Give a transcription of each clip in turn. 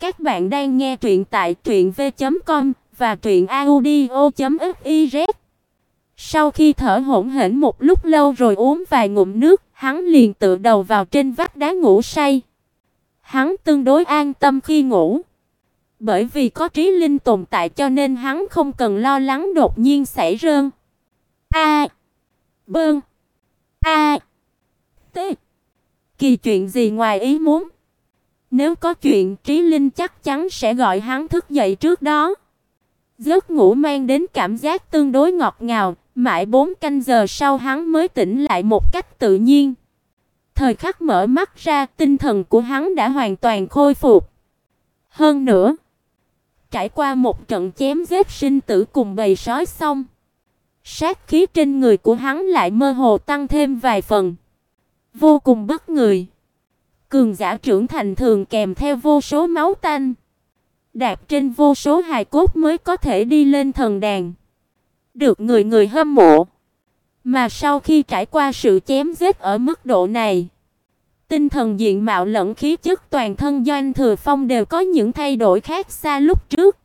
Các bạn đang nghe truyện tại truyệnv.com và truyệnaudio.fiz. Sau khi thở hổn hển một lúc lâu rồi uống vài ngụm nước, hắn liền tựa đầu vào trên vách đá ngủ say. Hắn tương đối an tâm khi ngủ. Bởi vì có trí linh tồn tại cho nên hắn không cần lo lắng đột nhiên xảy rơn. A. Bơn. A. T. Kỳ chuyện gì ngoài ý muốn. Nếu có chuyện, Trí Linh chắc chắn sẽ gọi hắn thức dậy trước đó. Giấc ngủ mang đến cảm giác tương đối ngọt ngào, mãi 4 canh giờ sau hắn mới tỉnh lại một cách tự nhiên. Thời khắc mở mắt ra, tinh thần của hắn đã hoàn toàn khôi phục. Hơn nữa, trải qua một trận chém giết sinh tử cùng bầy sói xong, sát khí trên người của hắn lại mơ hồ tăng thêm vài phần, vô cùng bất người. Cường giả trưởng thành thường kèm theo vô số máu tanh, đạp trên vô số hài cốt mới có thể đi lên thần đàn, được người người hâm mộ. Mà sau khi trải qua sự chém giết ở mức độ này, tinh thần diện mạo lẫn khí chất toàn thân Doanh Thừa Phong đều có những thay đổi khác xa lúc trước.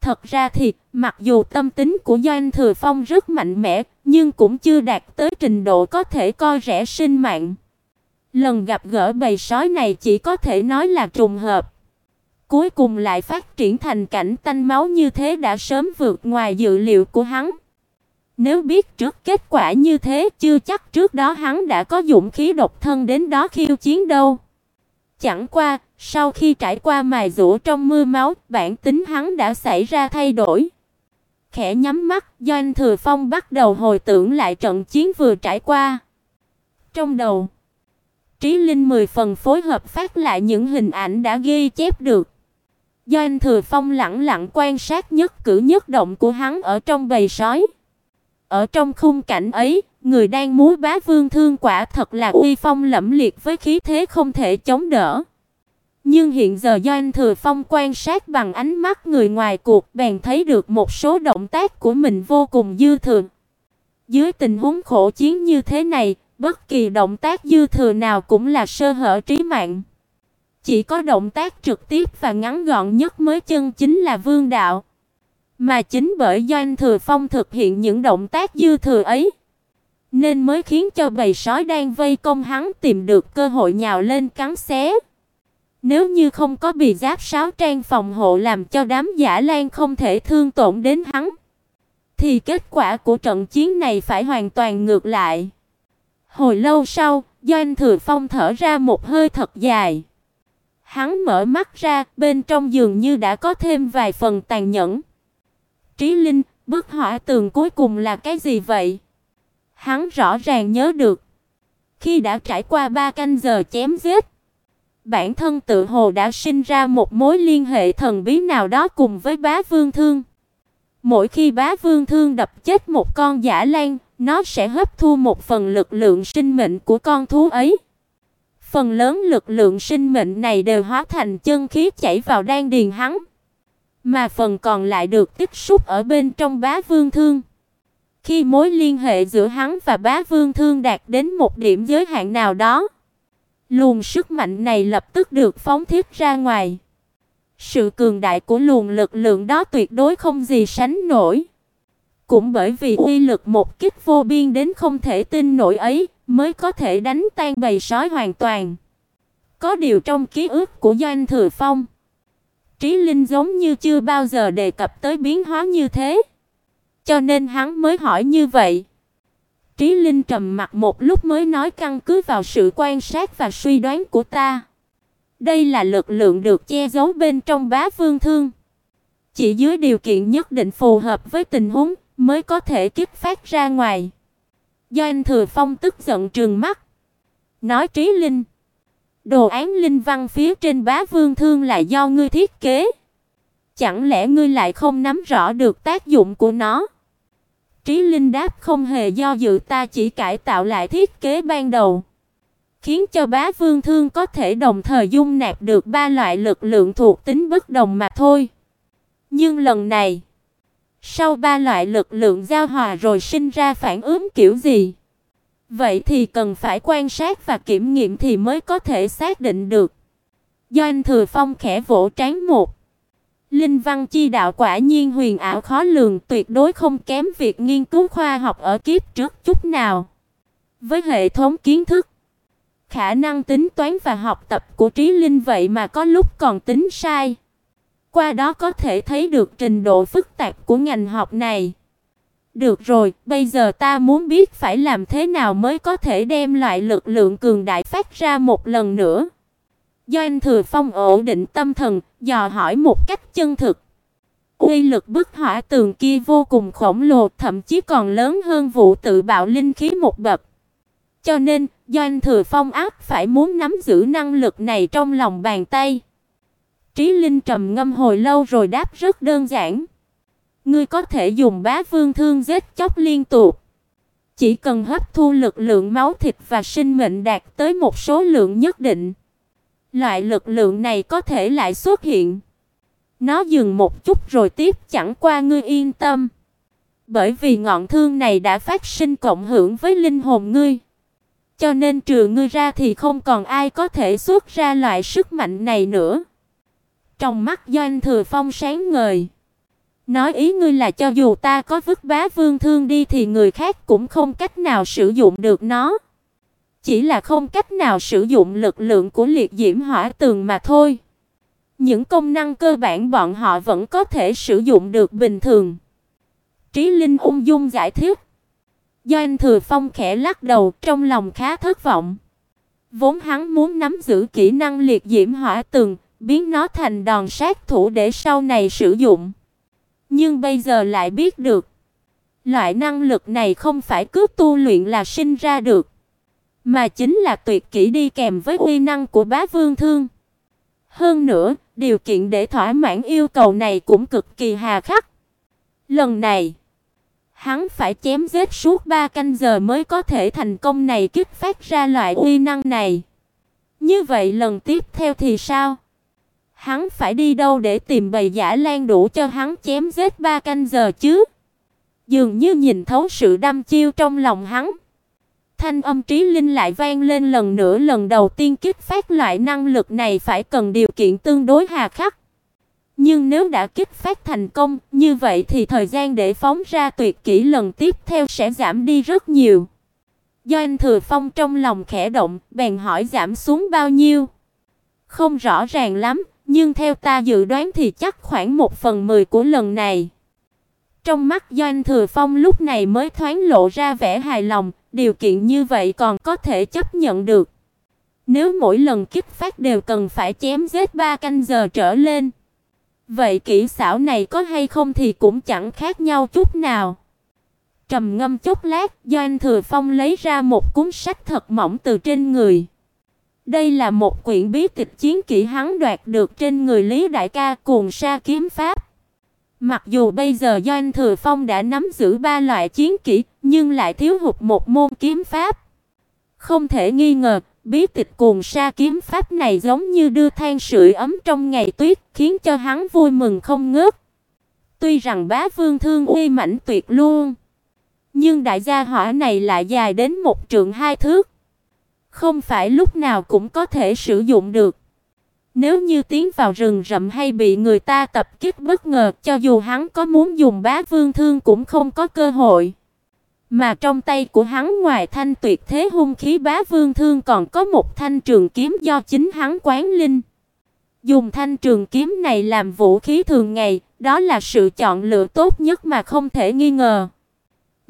Thật ra thì, mặc dù tâm tính của Doanh Thừa Phong rất mạnh mẽ, nhưng cũng chưa đạt tới trình độ có thể coi rẻ sinh mạng. Lần gặp gỡ bầy sói này chỉ có thể nói là trùng hợp. Cuối cùng lại phát triển thành cảnh tanh máu như thế đã sớm vượt ngoài dự liệu của hắn. Nếu biết trước kết quả như thế, chưa chắc trước đó hắn đã có dũng khí độc thân đến đó khiêu chiến đâu. Chẳng qua, sau khi trải qua mài dũa trong mưa máu, bản tính hắn đã xảy ra thay đổi. Khẽ nhắm mắt, Doanh Thừa Phong bắt đầu hồi tưởng lại trận chiến vừa trải qua. Trong đầu, Trí Linh mười phần phối hợp phát lại những hình ảnh đã ghi chép được. Doanh Thừa Phong lặng lặng quan sát nhất cử nhất động của hắn ở trong bầy sói. Ở trong khung cảnh ấy, người đang múa bá vương thương quả thật là uy phong lẫm liệt với khí thế không thể chống đỡ. Nhưng hiện giờ Doanh Thừa Phong quan sát bằng ánh mắt người ngoài cuộc, bèn thấy được một số động tác của mình vô cùng dư thừa. Dưới tình huống khổ chiến như thế này, bất kỳ động tác dư thừa nào cũng là sơ hở trí mạng. Chỉ có động tác trực tiếp và ngắn gọn nhất mới chân chính là vương đạo. Mà chính bởi Doanh Thừa Phong thực hiện những động tác dư thừa ấy, nên mới khiến cho bầy sói đang vây công hắn tìm được cơ hội nhào lên cắn xé. Nếu như không có bị giáp sáo trang phòng hộ làm cho đám giả lan không thể thương tổn đến hắn, thì kết quả của trận chiến này phải hoàn toàn ngược lại. Hồi lâu sau, Doanh Thừa Phong thở ra một hơi thật dài. Hắn mở mắt ra, bên trong giường như đã có thêm vài phần tàn nhẫn. Trí Linh, bức họa tường cuối cùng là cái gì vậy? Hắn rõ ràng nhớ được. Khi đã trải qua ba canh giờ chém giết, bản thân tự hồ đã sinh ra một mối liên hệ thần bí nào đó cùng với Bá Vương Thương. Mỗi khi Bá Vương Thương đập chết một con giả lan, nó sẽ hấp thu một phần lực lượng sinh mệnh của con thú ấy. Phần lớn lực lượng sinh mệnh này đều hóa thành chân khí chảy vào đan điền hắn, mà phần còn lại được tích xúc ở bên trong Bá Vương Thương. Khi mối liên hệ giữa hắn và Bá Vương Thương đạt đến một điểm giới hạn nào đó, luồng sức mạnh này lập tức được phóng thích ra ngoài. Sự cường đại của luồng lực lượng đó tuyệt đối không gì sánh nổi. Cũng bởi vì uy lực một kích vô biên đến không thể tin nổi ấy, mới có thể đánh tan bầy sói hoàn toàn. Có điều trong ký ức của Doanh Thừa Phong, Trí Linh giống như chưa bao giờ đề cập tới biến hóa như thế, cho nên hắn mới hỏi như vậy. Trí Linh trầm mặt một lúc mới nói căn cứ vào sự quan sát và suy đoán của ta. Đây là lực lượng được che giấu bên trong bá vương thương. Chỉ dưới điều kiện nhất định phù hợp với tình huống mới có thể kích phát ra ngoài. Do anh Thừa Phong tức giận trừng mắt, nói Trí Linh, đồ án linh văn phía trên bá vương thương là do ngươi thiết kế. Chẳng lẽ ngươi lại không nắm rõ được tác dụng của nó? Trí Linh đáp không hề do dự ta chỉ cải tạo lại thiết kế ban đầu, khiến cho bá vương thương có thể đồng thời dung nạp được ba loại lực lượng thuộc tính bất đồng mà thôi. Nhưng lần này, sau ba loại lực lượng giao hòa rồi sinh ra phản ứng kiểu gì? Vậy thì cần phải quan sát và kiểm nghiệm thì mới có thể xác định được. Do anh Thừa Phong khẽ vỗ trán một. Linh văn chi đạo quả nhiên huyền ảo khó lường, tuyệt đối không kém việc nghiên cứu khoa học ở kiếp trước chút nào. Với hệ thống kiến thức, khả năng tính toán và học tập của Trí Linh vậy mà có lúc còn tính sai. Qua đó có thể thấy được trình độ phức tạp của ngành học này. Được rồi, bây giờ ta muốn biết phải làm thế nào mới có thể đem loại lực lượng cường đại phát ra một lần nữa. Do anh Thừa Phong ổn định tâm thần, dò hỏi một cách chân thực. Uy lực bức hỏa tường kia vô cùng khổng lồ, thậm chí còn lớn hơn vụ tự bạo linh khí một bậc. Cho nên, do anh Thừa Phong áp phải muốn nắm giữ năng lực này trong lòng bàn tay. Trí Linh trầm ngâm hồi lâu rồi đáp rất đơn giản. Ngươi có thể dùng bá vương thương giết chóc liên tục. Chỉ cần hấp thu lực lượng máu thịt và sinh mệnh đạt tới một số lượng nhất định, loại lực lượng này có thể lại xuất hiện. Nó dừng một chút rồi tiếp chẳng qua ngươi yên tâm. Bởi vì ngọn thương này đã phát sinh cộng hưởng với linh hồn ngươi. Cho nên trừ ngươi ra thì không còn ai có thể xuất ra loại sức mạnh này nữa. Trong mắt Doanh Thừa Phong sáng ngời. Nói ý ngươi là cho dù ta có vứt bá vương thương đi thì người khác cũng không cách nào sử dụng được nó. Chỉ là không cách nào sử dụng lực lượng của liệt diễm hỏa tường mà thôi. Những công năng cơ bản bọn họ vẫn có thể sử dụng được bình thường. Trí Linh ung dung giải thích. Do anh Thừa Phong khẽ lắc đầu, trong lòng khá thất vọng. Vốn hắn muốn nắm giữ kỹ năng liệt diễm hỏa tường, biến nó thành đòn sát thủ để sau này sử dụng. Nhưng bây giờ lại biết được, loại năng lực này không phải cứ tu luyện là sinh ra được, mà chính là tuyệt kỹ đi kèm với uy năng của Bá Vương Thương. Hơn nữa, điều kiện để thỏa mãn yêu cầu này cũng cực kỳ hà khắc. Lần này, hắn phải chém giết suốt 3 canh giờ mới có thể thành công này kích phát ra loại uy năng này. Như vậy lần tiếp theo thì sao? Hắn phải đi đâu để tìm bầy giả lan đủ cho hắn chém giết ba canh giờ chứ? Dường như nhìn thấu sự đăm chiêu trong lòng hắn. Thanh âm trí linh lại vang lên lần nữa, lần đầu tiên kích phát loại năng lực này phải cần điều kiện tương đối hà khắc. Nhưng nếu đã kích phát thành công, như vậy thì thời gian để phóng ra tuyệt kỹ lần tiếp theo sẽ giảm đi rất nhiều. Do anh Thừa Phong trong lòng khẽ động, bèn hỏi giảm xuống bao nhiêu. Không rõ ràng lắm, nhưng theo ta dự đoán thì chắc khoảng một phần mười của lần này. Trong mắt Doanh Thừa Phong lúc này mới thoáng lộ ra vẻ hài lòng, điều kiện như vậy còn có thể chấp nhận được. Nếu mỗi lần kích phát đều cần phải chém giết ba canh giờ trở lên, vậy kỹ xảo này có hay không thì cũng chẳng khác nhau chút nào. Trầm ngâm chốc lát, Doanh Thừa Phong lấy ra một cuốn sách thật mỏng từ trên người. Đây là một quyển bí tịch chiến kỹ hắn đoạt được trên người Lý Đại ca cuồng sa kiếm pháp. Mặc dù bây giờ Doanh Thừa Phong đã nắm giữ ba loại chiến kỹ, nhưng lại thiếu hụt một môn kiếm pháp. Không thể nghi ngờ, bí tịch cuồng sa kiếm pháp này giống như đưa than sưởi ấm trong ngày tuyết, khiến cho hắn vui mừng không ngớt. Tuy rằng bá vương thương uy mãnh tuyệt luôn, nhưng đại gia hỏa này lại dài đến một trượng hai thước. Không phải lúc nào cũng có thể sử dụng được. Nếu như tiến vào rừng rậm hay bị người ta tập kích bất ngờ, cho dù hắn có muốn dùng bá vương thương cũng không có cơ hội. Mà trong tay của hắn ngoài thanh tuyệt thế hung khí bá vương thương còn có một thanh trường kiếm do chính hắn quán linh. Dùng thanh trường kiếm này làm vũ khí thường ngày, đó là sự chọn lựa tốt nhất mà không thể nghi ngờ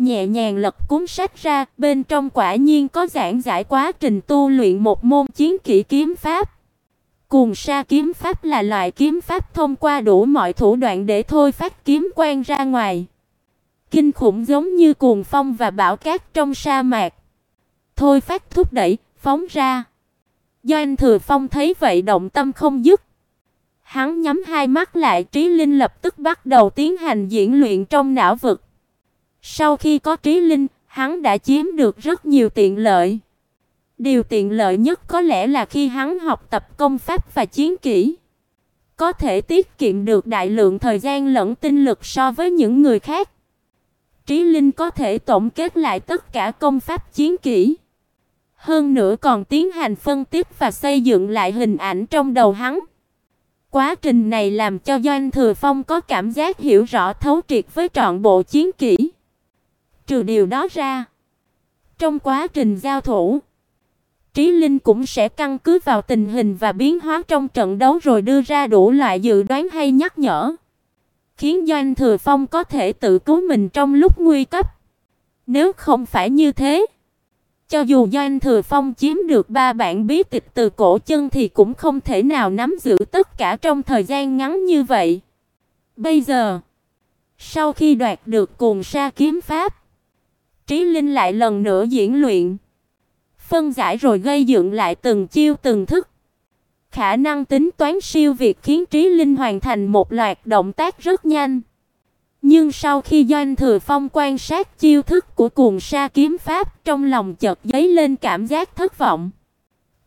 nhẹ nhàng lật cuốn sách ra, bên trong quả nhiên có giảng giải quá trình tu luyện một môn chiến kỹ kiếm pháp. Cuồng sa kiếm pháp là loại kiếm pháp thông qua đủ mọi thủ đoạn để thôi phát kiếm quang ra ngoài. Kinh khủng giống như cuồng phong và bão cát trong sa mạc. Thôi phát thúc đẩy, phóng ra. Do anh Thừa Phong thấy vậy động tâm không dứt. Hắn nhắm hai mắt lại, trí linh lập tức bắt đầu tiến hành diễn luyện trong não vực. Sau khi có trí linh, hắn đã chiếm được rất nhiều tiện lợi. Điều tiện lợi nhất có lẽ là khi hắn học tập công pháp và chiến kỹ, có thể tiết kiệm được đại lượng thời gian lẫn tinh lực so với những người khác. Trí linh có thể tổng kết lại tất cả công pháp chiến kỹ, Hơn nữa còn tiến hành phân tích và xây dựng lại hình ảnh trong đầu hắn. Quá trình này làm cho Doanh Thừa Phong có cảm giác hiểu rõ thấu triệt với trọn bộ chiến kỹ. Trừ điều đó ra, trong quá trình giao thủ, Trí Linh cũng sẽ căn cứ vào tình hình và biến hóa trong trận đấu rồi đưa ra đủ loại dự đoán hay nhắc nhở, khiến Doanh Thừa Phong có thể tự cứu mình trong lúc nguy cấp. Nếu không phải như thế, cho dù Doanh Thừa Phong chiếm được ba bản bí tịch từ cổ chân thì cũng không thể nào nắm giữ tất cả trong thời gian ngắn như vậy. Bây giờ, sau khi đoạt được cuồng sa kiếm pháp, Trí Linh lại lần nữa diễn luyện, phân giải rồi gây dựng lại từng chiêu từng thức. Khả năng tính toán siêu việt khiến Trí Linh hoàn thành một loạt động tác rất nhanh. Nhưng sau khi Doanh Thừa Phong quan sát chiêu thức của Cuồng Sa kiếm pháp, trong lòng chợt dấy lên cảm giác thất vọng.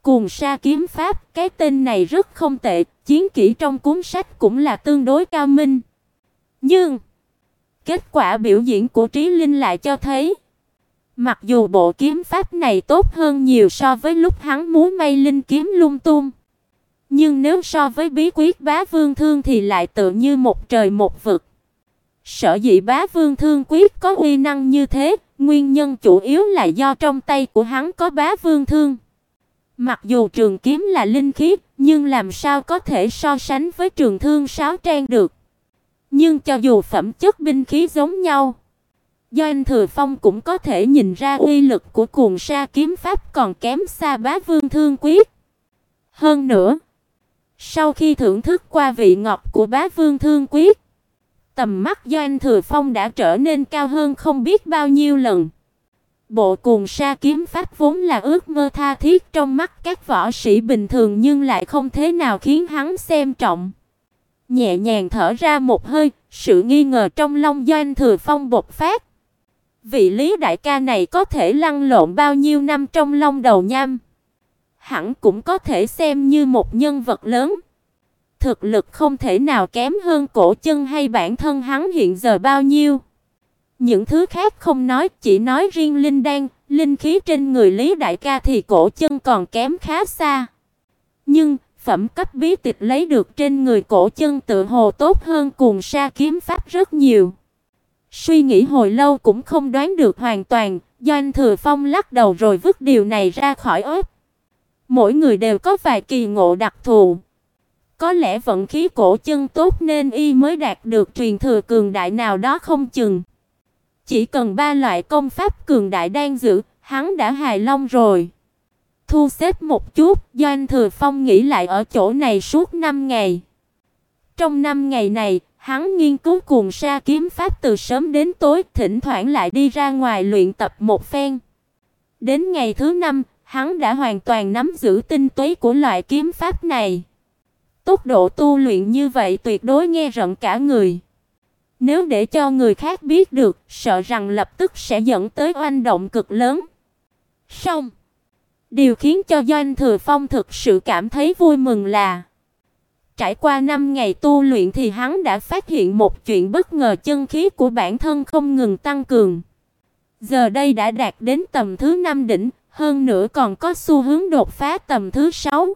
Cuồng Sa kiếm pháp, cái tên này rất không tệ, chiến kỹ trong cuốn sách cũng là tương đối cao minh. Nhưng kết quả biểu diễn của Trí Linh lại cho thấy, mặc dù bộ kiếm pháp này tốt hơn nhiều so với lúc hắn múa may linh kiếm lung tung, nhưng nếu so với bí quyết bá vương thương thì lại tự như một trời một vực. Sở dĩ bá vương thương quyết có uy năng như thế, nguyên nhân chủ yếu là do trong tay của hắn có bá vương thương. Mặc dù trường kiếm là linh khí, nhưng làm sao có thể so sánh với trường thương sáo trang được. Nhưng cho dù phẩm chất binh khí giống nhau, do anh Thừa Phong cũng có thể nhìn ra uy lực của cuồng sa kiếm pháp còn kém xa bá vương thương quyết. Hơn nữa, sau khi thưởng thức qua vị ngọt của bá vương thương quyết, Tầm mắt Doanh Thừa Phong đã trở nên cao hơn không biết bao nhiêu lần. Bộ cuồng sa kiếm pháp vốn là ước mơ tha thiết trong mắt các võ sĩ bình thường nhưng lại không thế nào khiến hắn xem trọng. Nhẹ nhàng thở ra một hơi, sự nghi ngờ trong lòng Doanh Thừa Phong bộc phát. Vị Lý đại ca này có thể lăn lộn bao nhiêu năm trong long đầu nham, hẳn cũng có thể xem như một nhân vật lớn thực lực không thể nào kém hơn cổ chân hay bản thân hắn hiện giờ bao nhiêu. Những thứ khác không nói, chỉ nói riêng linh đan, linh khí trên người Lý đại ca thì cổ chân còn kém khá xa. Nhưng, phẩm cấp bí tịch lấy được trên người cổ chân tự hồ tốt hơn cùng sa kiếm pháp rất nhiều. Suy nghĩ hồi lâu cũng không đoán được hoàn toàn, Doanh Thừa Phong lắc đầu rồi vứt điều này ra khỏi óc. Mỗi người đều có vài kỳ ngộ đặc thù. Có lẽ vận khí cổ chân tốt nên y mới đạt được truyền thừa cường đại nào đó không chừng. Chỉ cần ba loại công pháp cường đại đang giữ, hắn đã hài long rồi. Thu xếp một chút, Doanh Thừa Phong nghĩ lại ở chỗ này suốt 5 ngày. Trong 5 ngày này, hắn nghiên cứu cuồng sa kiếm pháp từ sớm đến tối, thỉnh thoảng lại đi ra ngoài luyện tập một phen. Đến ngày thứ 5, hắn đã hoàn toàn nắm giữ tinh túy của loại kiếm pháp này. Tốc độ tu luyện như vậy tuyệt đối nghe rợn cả người. Nếu để cho người khác biết được, sợ rằng lập tức sẽ dẫn tới oanh động cực lớn. song điều khiến cho Doanh Thừa Phong thực sự cảm thấy vui mừng là trải qua 5 ngày tu luyện thì hắn đã phát hiện một chuyện bất ngờ chân khí của bản thân không ngừng tăng cường. Giờ đây đã đạt đến tầm thứ 5 đỉnh, hơn nữa còn có xu hướng đột phá tầm thứ 6.